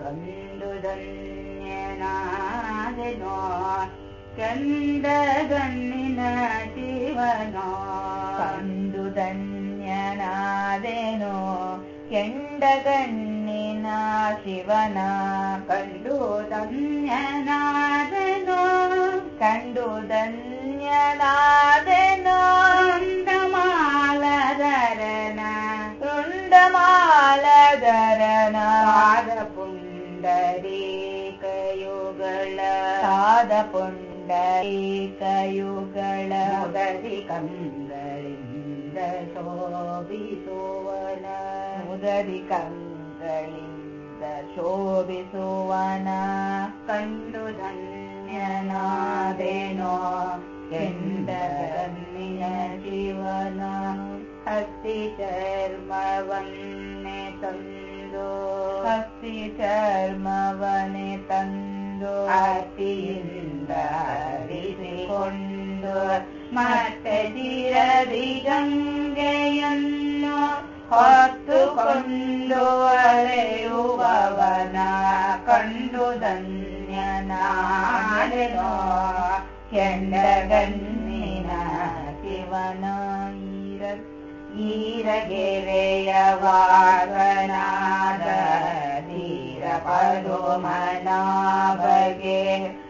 ಕಂಡುದನ್ಯನಾದೆನೋ ಕಂಡಗಣ್ಣಿನ ಶಿವನೋ ಕಂಡುದನ್ಯನಾದೆನೋ ಕೆಂಡಗಣ್ಣಿನ ಶಿವನ ಕಂಡುದನ್ಯನಾದೆನೋ ಕಂಡುದನ್ಯನಾದೆನೋ ರುಂಡಮಾಲಧರನ ರುಂಡಮಾಲಧರನ ಪುಂಡರೀಕಯುಗಳ पुण्डलीकयुगळदधिकन्द्रयि दशो विसोवन उदरि कन्द्रयि दशो विसोवन कन्दुधन्यनादेनो चन्द्य शिवनम् हस्ति चर्मवन्ने तन्दो हस्ति चर्मवने तन्दो हस्ति ಹರಿಸಿಕೊಂಡು ಮತ್ತೆ ಚಿರದಿ ಗಂಗೆಯನ್ನು ಹೊತ್ತುಕೊಂಡು ಅಲೆಯುವವನ ಕಂಡು ಧನ್ಯನಾಡೆನೋ ಕೆಂಡಗಣ್ಣಿನ ಶಿವನ ಈರ ಈರಗೆರೆಯ ವಾಸನಾದ ಧೀರ ಪದುಮನಾಭಗೆ ಚಾರು